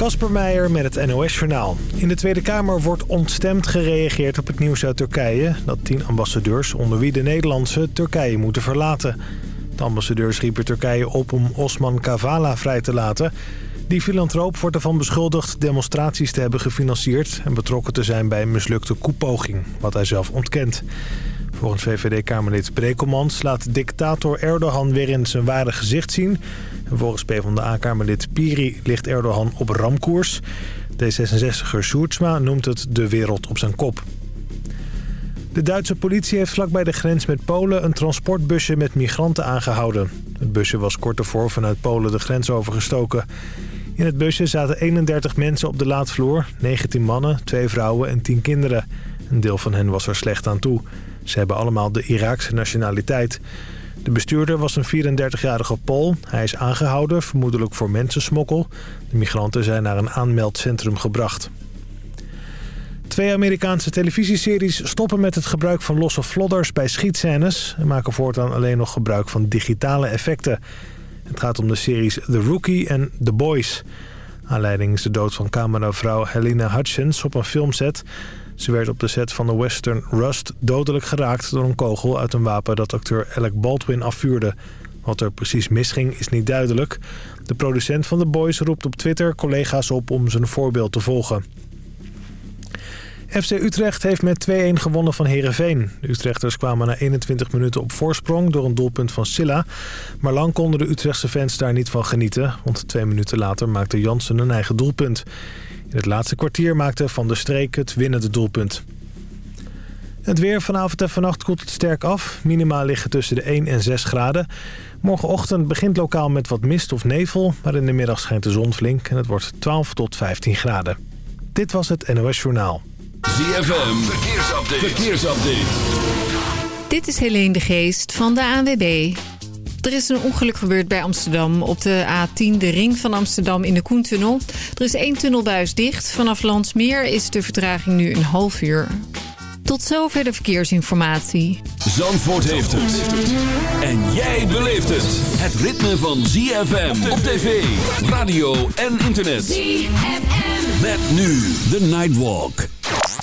Kasper Meijer met het NOS-journaal. In de Tweede Kamer wordt ontstemd gereageerd op het nieuws uit Turkije... dat tien ambassadeurs, onder wie de Nederlandse, Turkije moeten verlaten. De ambassadeurs riepen Turkije op om Osman Kavala vrij te laten. Die filantroop wordt ervan beschuldigd demonstraties te hebben gefinancierd... en betrokken te zijn bij een mislukte koepoging, wat hij zelf ontkent. Volgens VVD-Kamerlid Brekelmans laat dictator Erdogan weer in zijn ware gezicht zien... En volgens PvdA-Kamerlid Piri ligt Erdogan op ramkoers. D66er Sjoerdsma noemt het de wereld op zijn kop. De Duitse politie heeft vlakbij de grens met Polen een transportbusje met migranten aangehouden. Het busje was kort ervoor vanuit Polen de grens overgestoken. In het busje zaten 31 mensen op de laadvloer, 19 mannen, 2 vrouwen en 10 kinderen. Een deel van hen was er slecht aan toe. Ze hebben allemaal de Iraakse nationaliteit. De bestuurder was een 34-jarige Pool. Hij is aangehouden, vermoedelijk voor mensensmokkel. De migranten zijn naar een aanmeldcentrum gebracht. Twee Amerikaanse televisieseries stoppen met het gebruik van losse flodders bij schietscènes... en maken voortaan alleen nog gebruik van digitale effecten. Het gaat om de series The Rookie en The Boys. Aanleiding is de dood van cameravrouw Helena Hutchins op een filmset... Ze werd op de set van de western Rust dodelijk geraakt door een kogel uit een wapen dat acteur Alec Baldwin afvuurde. Wat er precies misging is niet duidelijk. De producent van The Boys roept op Twitter collega's op om zijn voorbeeld te volgen. FC Utrecht heeft met 2-1 gewonnen van Heerenveen. De Utrechters kwamen na 21 minuten op voorsprong door een doelpunt van Silla. Maar lang konden de Utrechtse fans daar niet van genieten. Want twee minuten later maakte Jansen een eigen doelpunt. In het laatste kwartier maakte Van der Streek het winnende doelpunt. Het weer vanavond en vannacht koelt het sterk af. Minima liggen tussen de 1 en 6 graden. Morgenochtend begint lokaal met wat mist of nevel... maar in de middag schijnt de zon flink en het wordt 12 tot 15 graden. Dit was het NOS Journaal. ZFM, verkeersupdate. verkeersupdate. Dit is Helene de Geest van de ANWB. Er is een ongeluk gebeurd bij Amsterdam op de A10, de ring van Amsterdam in de Koentunnel. Er is één tunnelbuis dicht. Vanaf Landsmeer is de vertraging nu een half uur. Tot zover de verkeersinformatie. Zandvoort heeft het. En jij beleeft het. Het ritme van ZFM op tv, radio en internet. ZFM. Met nu de Nightwalk.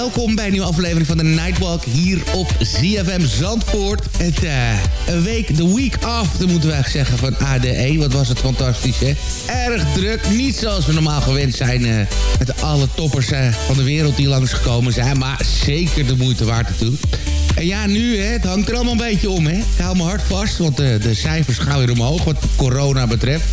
Welkom bij een nieuwe aflevering van de Nightwalk hier op ZFM Zandvoort. Het, eh, een week, de week after moeten we zeggen van ADE. Wat was het fantastisch, hè? Erg druk, niet zoals we normaal gewend zijn eh, met alle toppers eh, van de wereld die langsgekomen zijn. Maar zeker de moeite waard natuurlijk. En ja, nu, hè, het hangt er allemaal een beetje om, hè. Ik hou me hard vast, want de, de cijfers gaan weer omhoog wat corona betreft.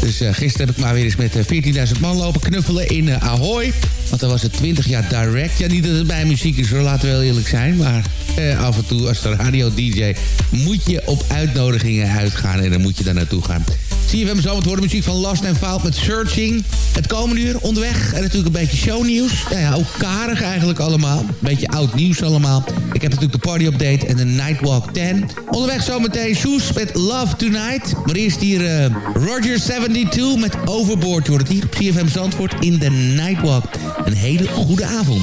Dus eh, gisteren heb ik maar weer eens met eh, 14.000 man lopen knuffelen in eh, Ahoy. Want dan was het 20 jaar direct. Ja, niet dat het bij muziek is hoor, laten we wel eerlijk zijn. Maar eh, af en toe als de radio-dj moet je op uitnodigingen uitgaan. En dan moet je daar naartoe gaan. CFM het worden muziek van Last and Found met Searching. Het komende uur onderweg. En natuurlijk een beetje shownieuws. Nou ja, ook karig eigenlijk allemaal. Een beetje oud nieuws allemaal. Ik heb natuurlijk de party update en de Nightwalk 10. Onderweg zometeen Shoes met Love Tonight. Maar eerst hier eh, Roger 72 met Overboard. Hoort het hier op CFM Zandvoort in de Nightwalk. Een hele goede avond.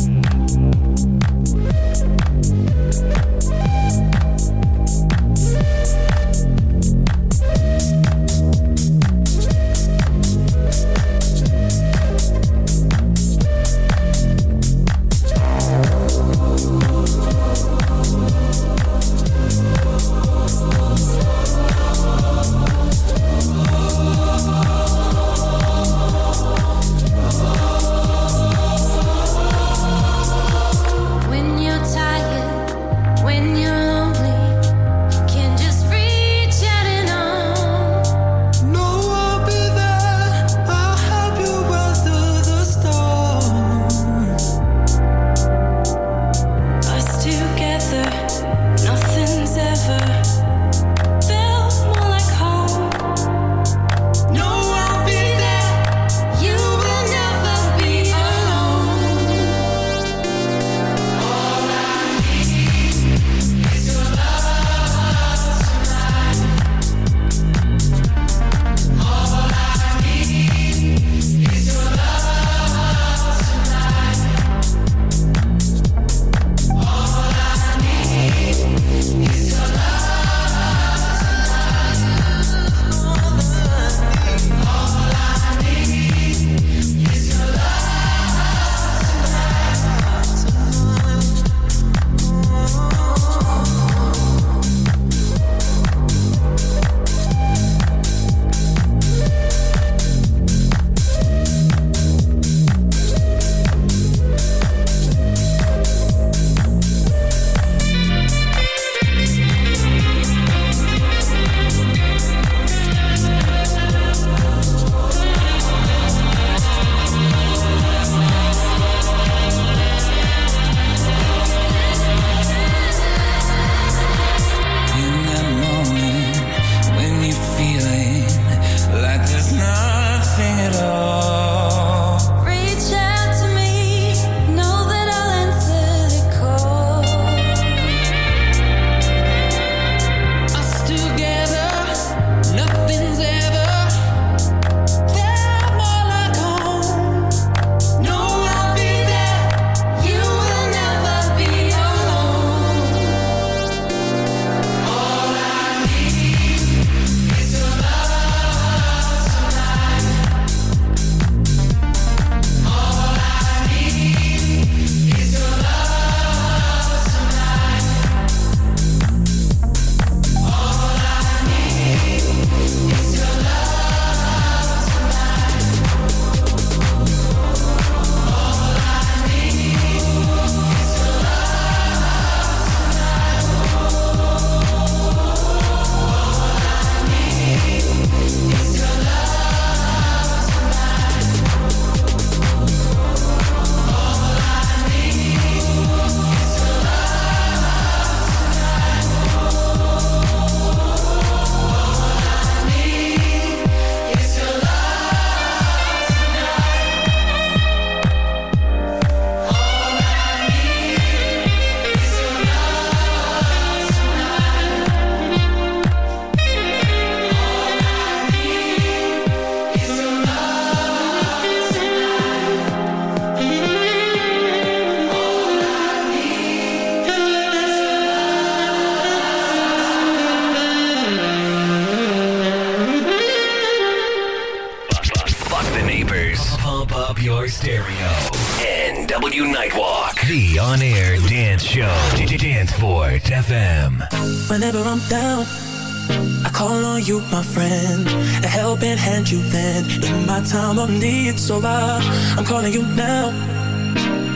Of need. So I, I'm calling you now,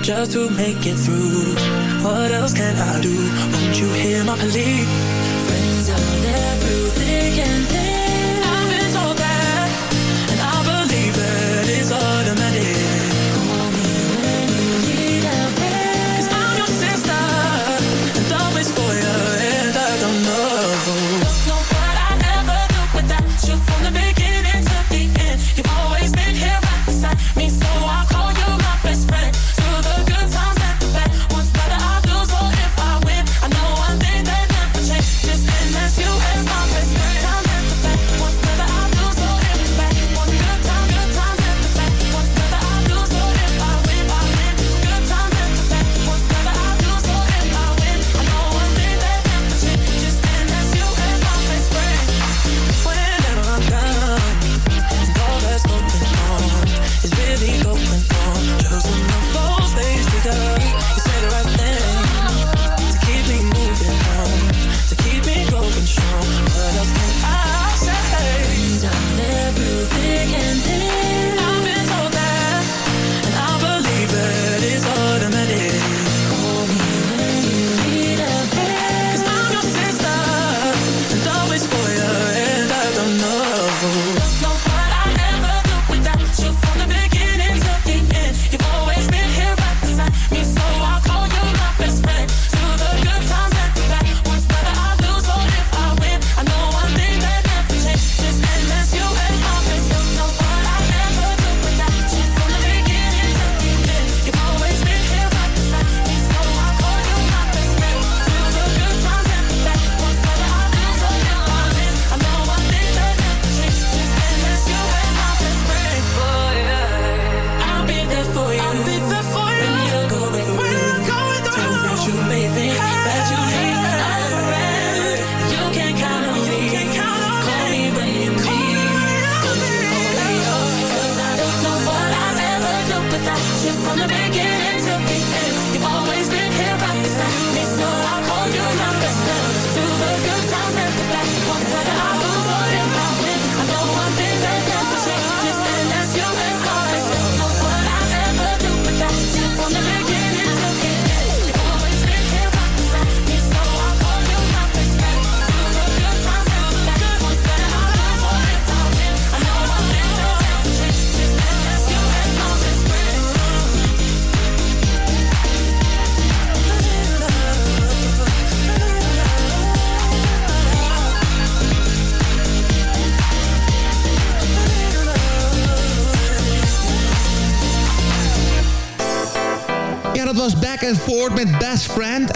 just to make it through. What else can I do? Won't you hear my plea? Friends are thick and thin.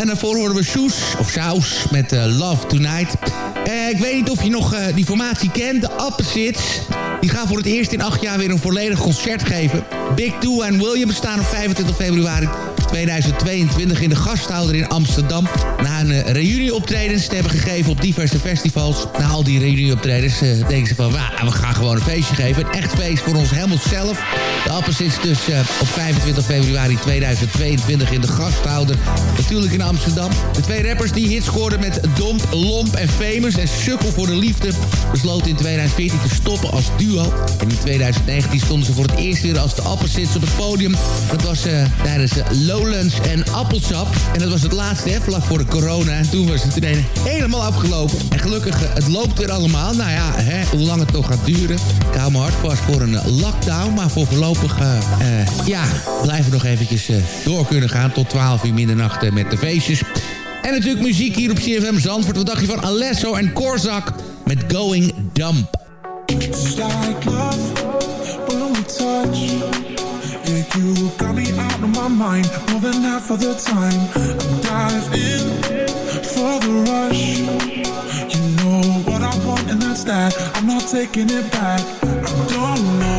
Daarvoor horen we Soes, of Saus, met eh, Love Tonight. Eh, ik weet niet of je nog eh, die formatie kent, de Opposites. Die gaan voor het eerst in acht jaar weer een volledig concert geven. Big Two en Williams staan op 25 februari 2022 in de gasthouder in Amsterdam. Na een uh, reunieoptredens te hebben gegeven op diverse festivals. Na al die reunieoptredens uh, denken ze van... "Wauw, we gaan gewoon een feestje geven. Een echt feest voor ons helemaal zelf. De Appels is dus uh, op 25 februari 2022 in de gasthouder. Natuurlijk in Amsterdam. De twee rappers die hits scoorden met Domp, Lomp en Famous... en Sukkel voor de Liefde... besloten in 2014 te stoppen als duo. En in 2019 stonden ze voor het eerst weer als de Appelsits op het podium. Dat was tijdens Lowlands en Appelsap. En dat was het laatste, hè, vlak voor de corona. En toen was het ineens helemaal afgelopen. En gelukkig, het loopt weer allemaal. Nou ja, hè, hoe lang het nog gaat duren. Ik hou me hard vast voor een lockdown. Maar voor voorlopig, uh, ja, blijven we nog eventjes door kunnen gaan. Tot 12 uur middernacht met de feestjes. En natuurlijk muziek hier op CFM Zandvoort. Wat dacht je van Alesso en Korzak met Going Dump? You got me out of my mind more than half of the time. I dive in for the rush. You know what I want, and that's that. I'm not taking it back. I don't know,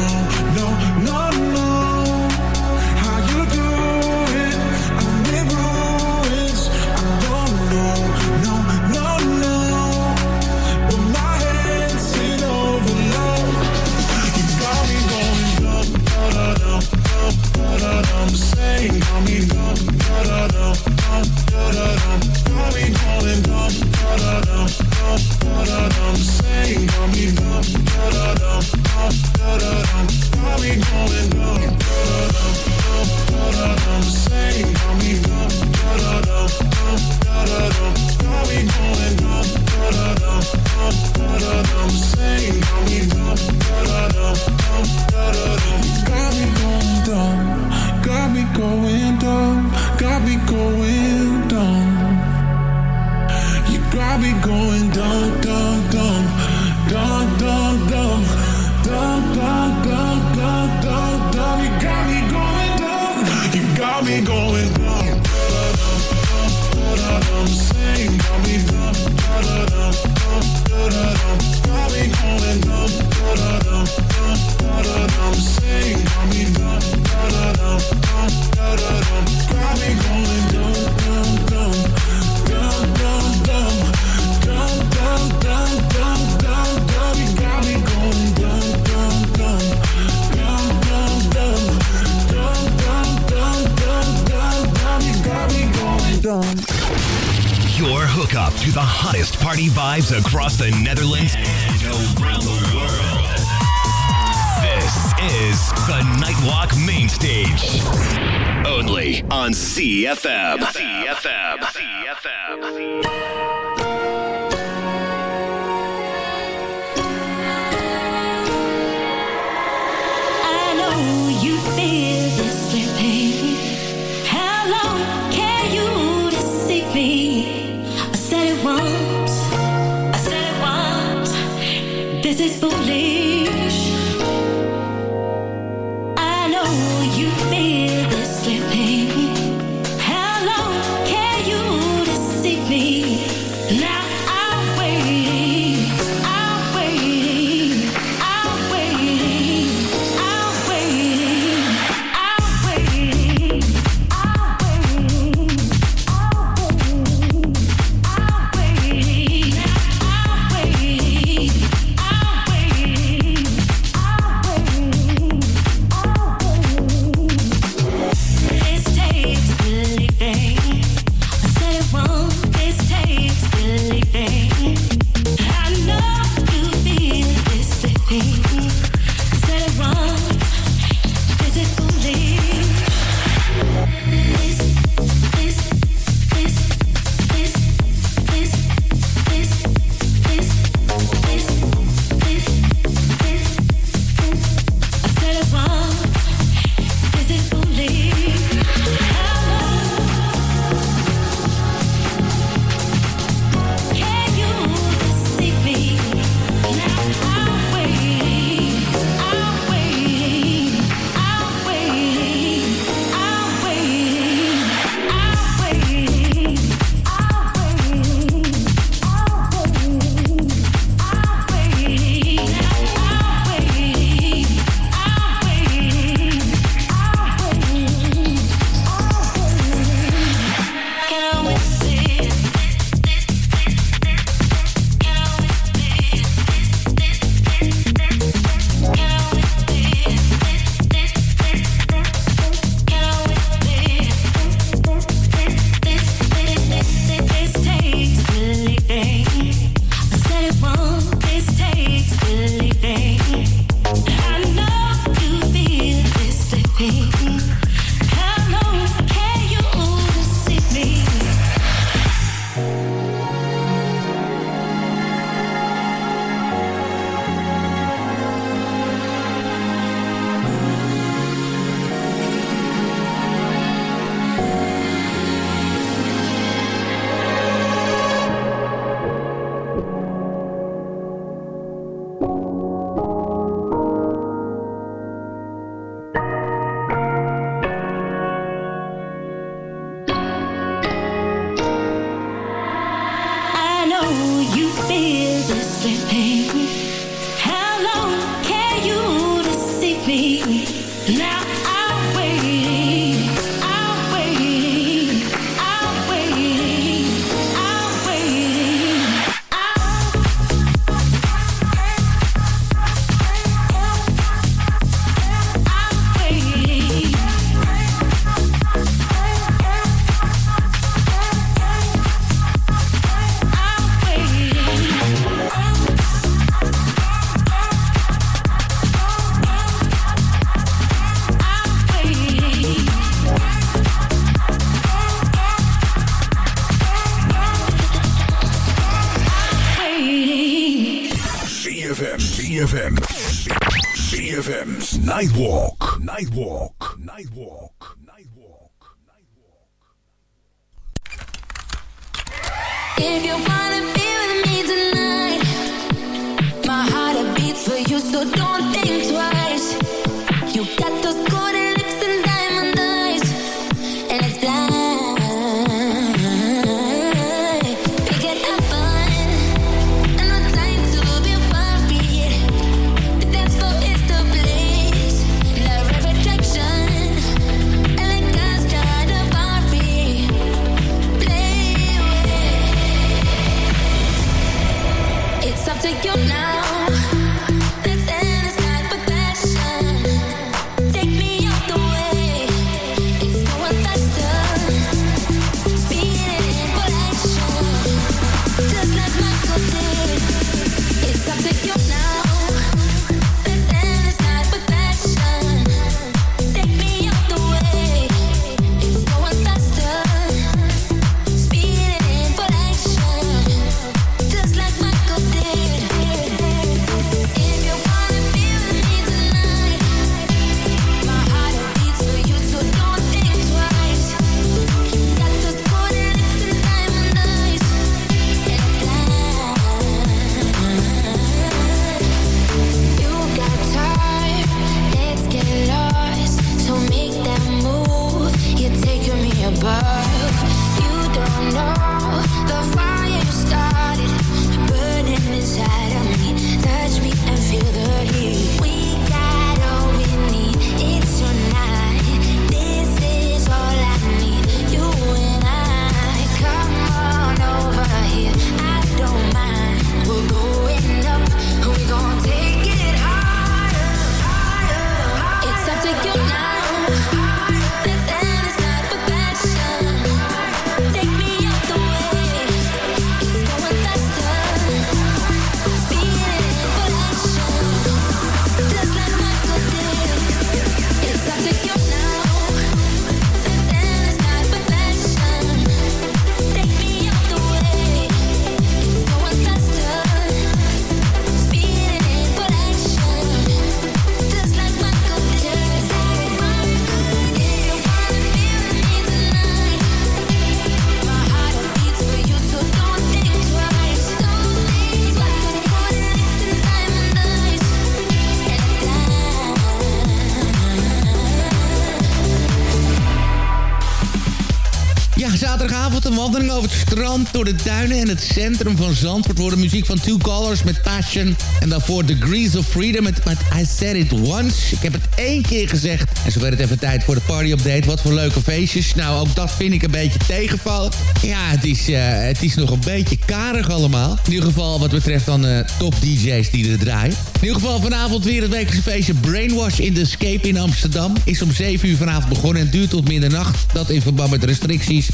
Door de duinen en het centrum van Zandvoort... worden de muziek van Two Colors met Passion. En daarvoor Degrees of Freedom met, I Said It Once. Ik heb het één keer gezegd. En zo werd het even tijd voor de party-update. Wat voor leuke feestjes. Nou, ook dat vind ik een beetje tegenvalt. Ja, het is, eh, het is nog een beetje karig allemaal. In ieder geval wat betreft dan eh, top DJ's die er draaien. In ieder geval vanavond weer het wekelijkse feestje Brainwash in de Escape in Amsterdam. Is om 7 uur vanavond begonnen en duurt tot middernacht. Dat in verband met restricties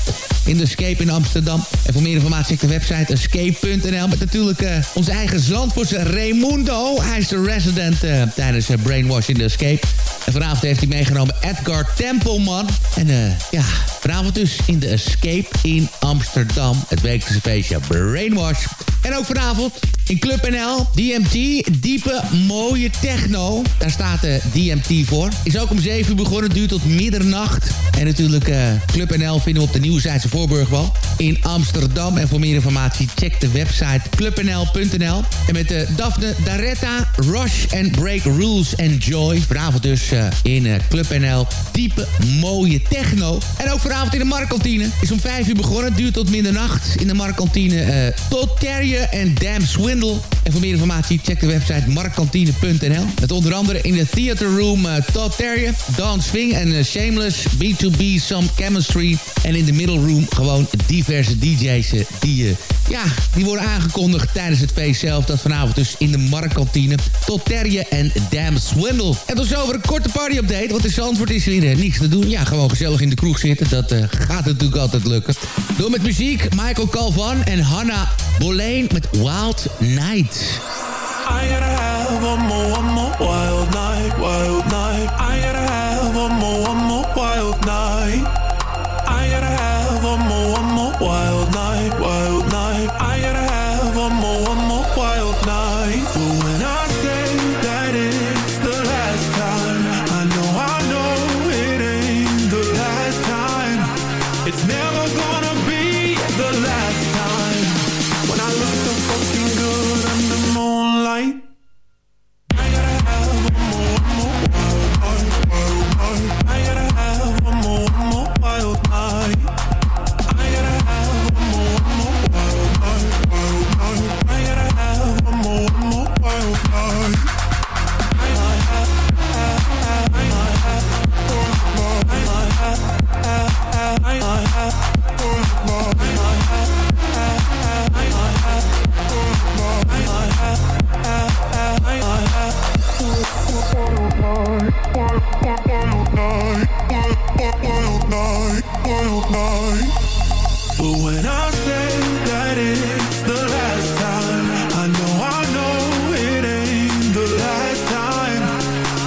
in de Escape in Amsterdam. En voor meer informatie check de website escape.nl. Met natuurlijk uh, onze eigen zandvoerse Raimundo. Hij is de resident eh, tijdens uh, Brainwash in the Escape. En vanavond heeft hij meegenomen Edgar Tempelman. En ja, vanavond dus in de Escape in Amsterdam. Het wekelijkse feestje Brainwash. En ook vanavond in Club NL, DMT, Diepe mooie techno. Daar staat eh, de DMT voor. Is ook om 7 uur begonnen, duurt tot middernacht. En natuurlijk eh, Club NL vinden we op de Nieuwzijdse Voorburgwal in Amsterdam. En voor meer informatie check de website clubnl.nl. En met de Daphne Daretta, Rush and Break Rules and Joy. Vanavond dus in Club NL. Diepe, mooie techno. En ook vanavond in de Markantine. Is om 5 uur begonnen, duurt tot middernacht. In de Markantine tot Terje en Dam Swindle. En voor meer informatie check de website Mark markkantine.nl. Met onder andere in de Theater Room uh, Todd Dawn Swing en uh, Shameless, B2B, Some Chemistry. En in de Middle Room gewoon diverse DJ's die, ja, die worden aangekondigd tijdens het feest zelf. Dat vanavond dus in de Marktkantine. Todd Terrier en Damn Swindle. En tot zover een korte party-update, want in Zandvoort is weer niks te doen. Ja, gewoon gezellig in de kroeg zitten, dat gaat natuurlijk altijd lukken. Door met muziek, Michael Calvan en Hannah Boleyn met Wild Night. Have one more, one more wild night, wild night. I gotta have one more, one more wild night.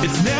It's never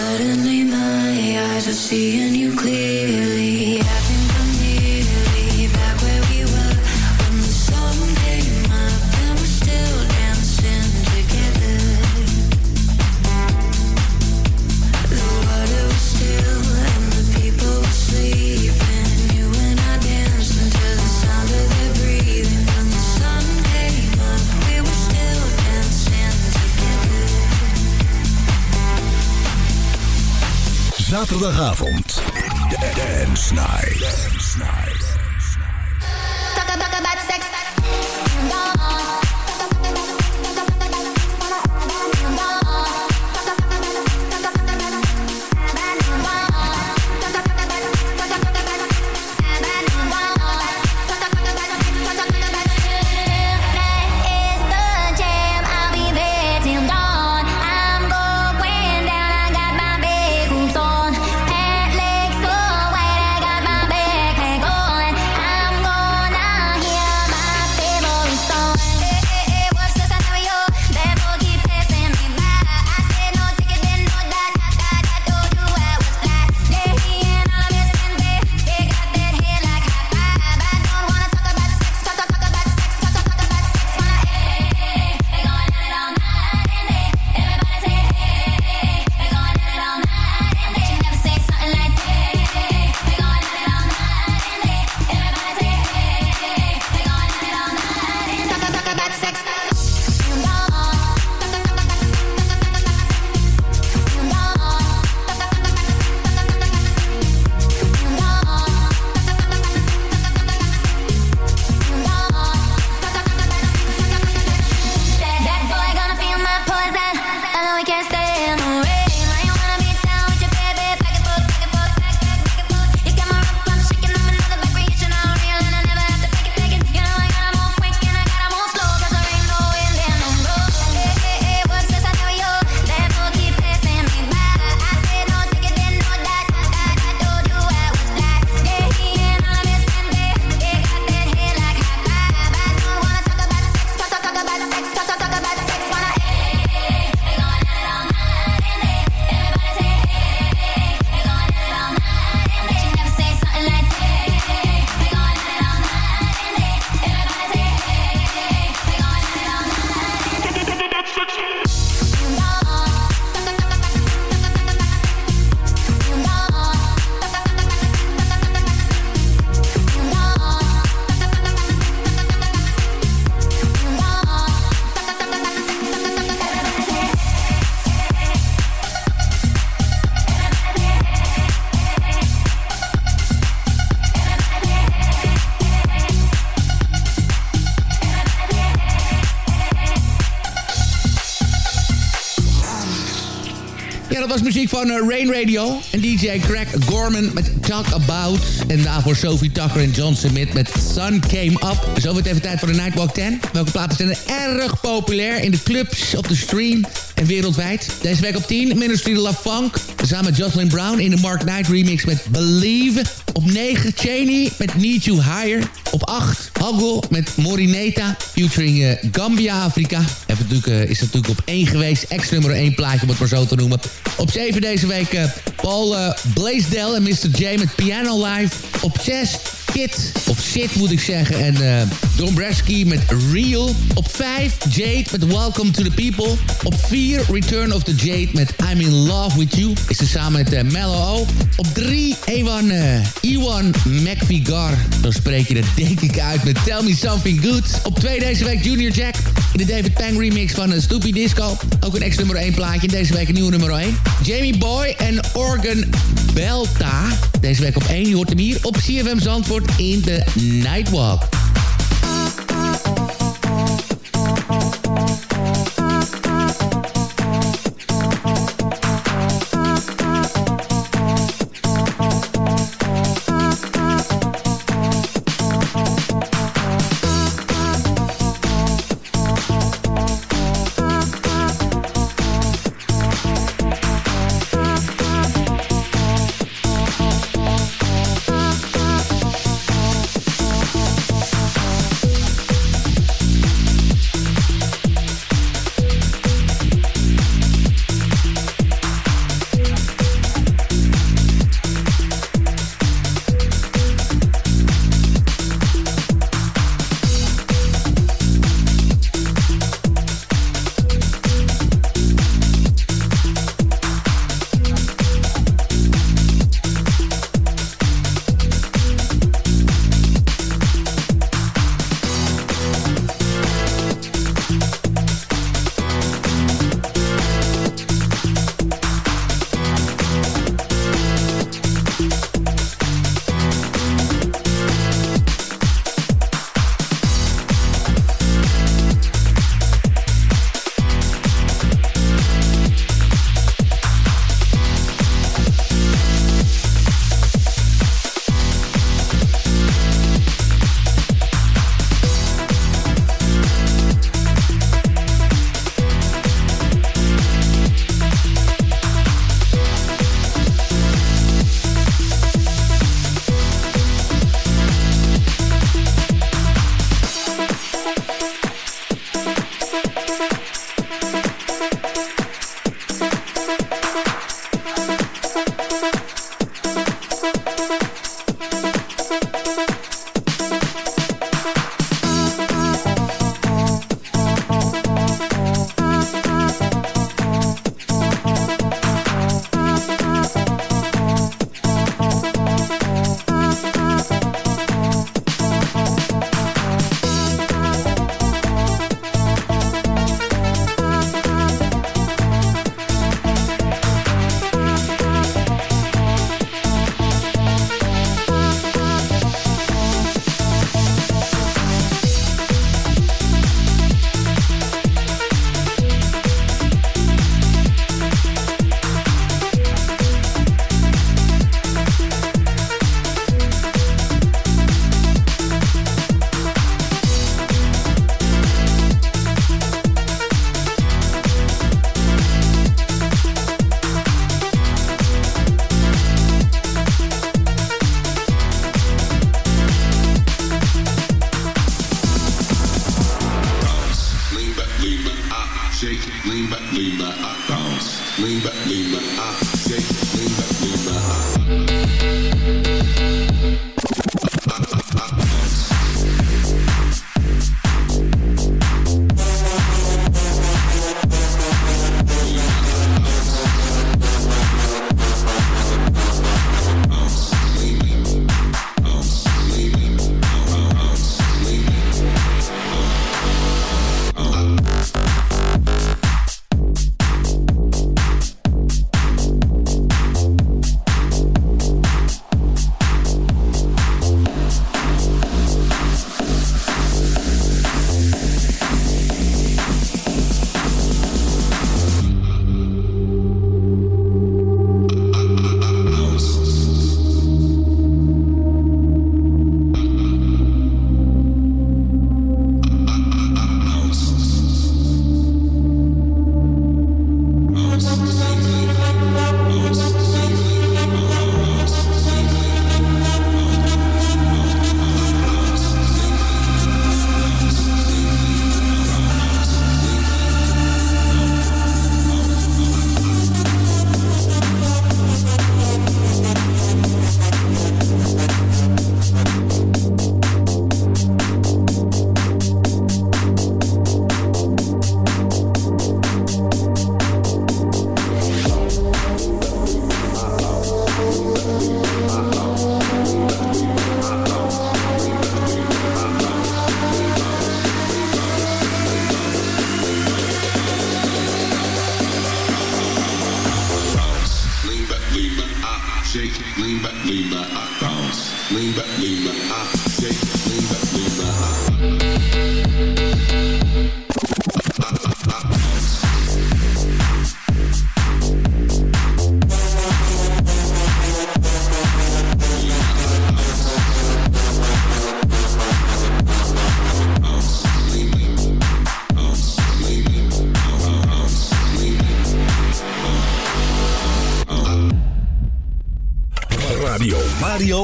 Suddenly my eyes are seeing you clearly Zaterdagavond. Dance Night. Dance Night. Muziek van eh, Rain Radio. En DJ Craig Gorman met Talk About. En daarvoor Sophie Tucker en John Smith met Sun Came Up. Zo wordt even tijd voor de Nightwalk 10. Welke platen zijn er erg populair in de clubs, op de stream en wereldwijd? Deze week op 10, Ministry La Funk. Samen met Jocelyn Brown in de Mark Knight remix met Believe. Op 9, Cheney met Need You Higher. Op 8, Hagel met Morineta. Featuring eh, Gambia, Afrika. Natuurlijk, eh, is natuurlijk op 1 geweest. Ex-nummer 1 plaatje, om het maar zo te noemen. Op 7 deze week eh, Paul uh, Blaisdell en Mr. J met Piano Live. Op 6 Kit, of Sid moet ik zeggen. En uh, Dombreski met Real. Op 5 Jade met Welcome to the People. Op 4 Return of the Jade met I'm in Love with You. Is ze samen met uh, Mellow O. Op 3 Ewan, uh, Ewan McVigar. Dan spreek je dat denk ik uit met Tell Me Something Good. Op 2 deze week Junior Jack. In de David Pang remix van uh, Stoopy Disco. Ook een ex nummer 1 plaatje. Deze week een nieuwe nummer 1. Jamie Boy en Organ Belta. Deze week op 1. Je hoort hem hier op CFM Zandvoort in de Nightwalk.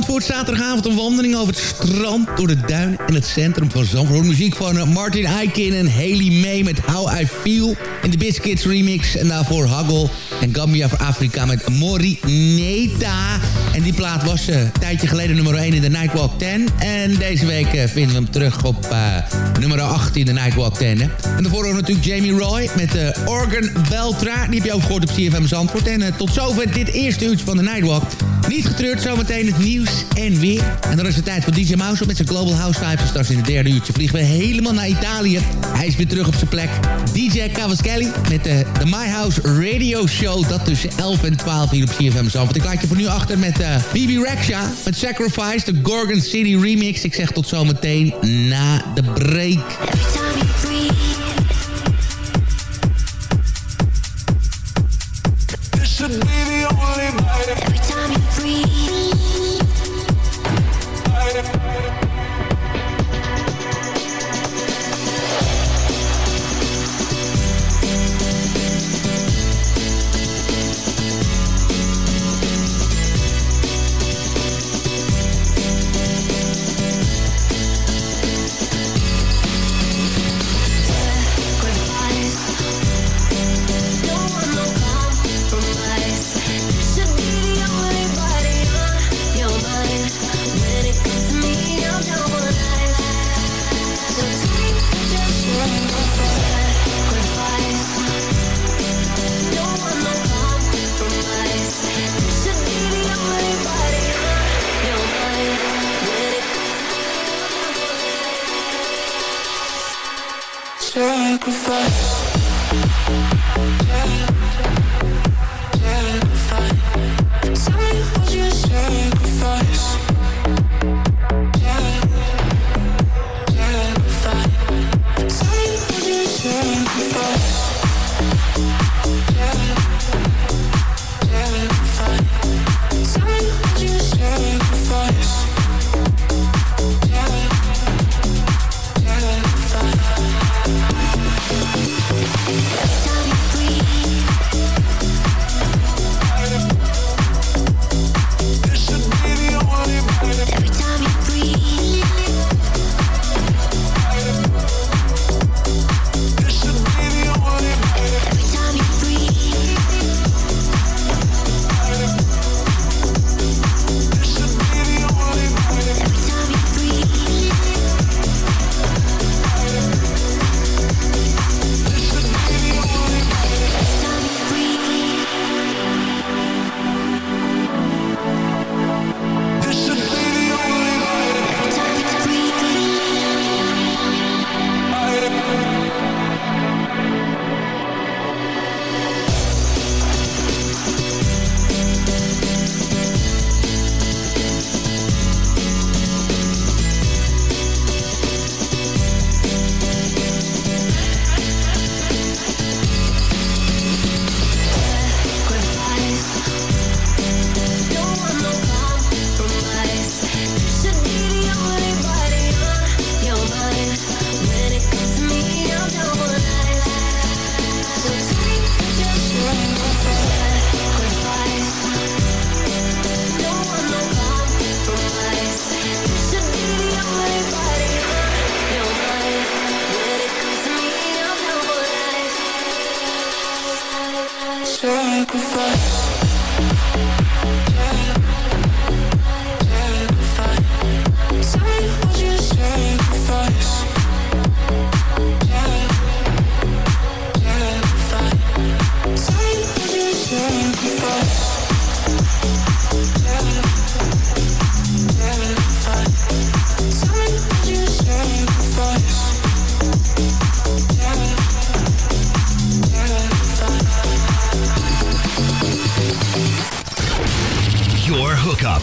Zandvoort, zaterdagavond een wandeling over het strand... door de duin en het centrum van Zandvoort. Muziek van eh, Martin Eiken en Haley May met How I Feel... in de Biscuits remix. En daarvoor Haggle en Gambia voor Afrika met Morineta. En die plaat was uh, een tijdje geleden nummer 1 in de Nightwalk 10. En deze week uh, vinden we hem terug op nummer 8 in de Nightwalk 10. Hè. En daarvoor natuurlijk Jamie Roy met de Organ Beltra. Die heb je ook gehoord op CFM Zandvoort. En tot zover dit eerste uurtje van de Nightwalk. Niet getreurd, zometeen het nieuws en weer. En dan is het tijd voor DJ Mouse met zijn Global House Vibes. Straks in het derde uurtje vliegen we helemaal naar Italië. Hij is weer terug op zijn plek. DJ Cavaschelli met de, de My House Radio Show. Dat tussen 11 en 12 hier op CFM Zandvoort. Ik laat je voor nu achter met BB Rexha. Met Sacrifice, de Gorgon City remix. Ik zeg tot zometeen na de break.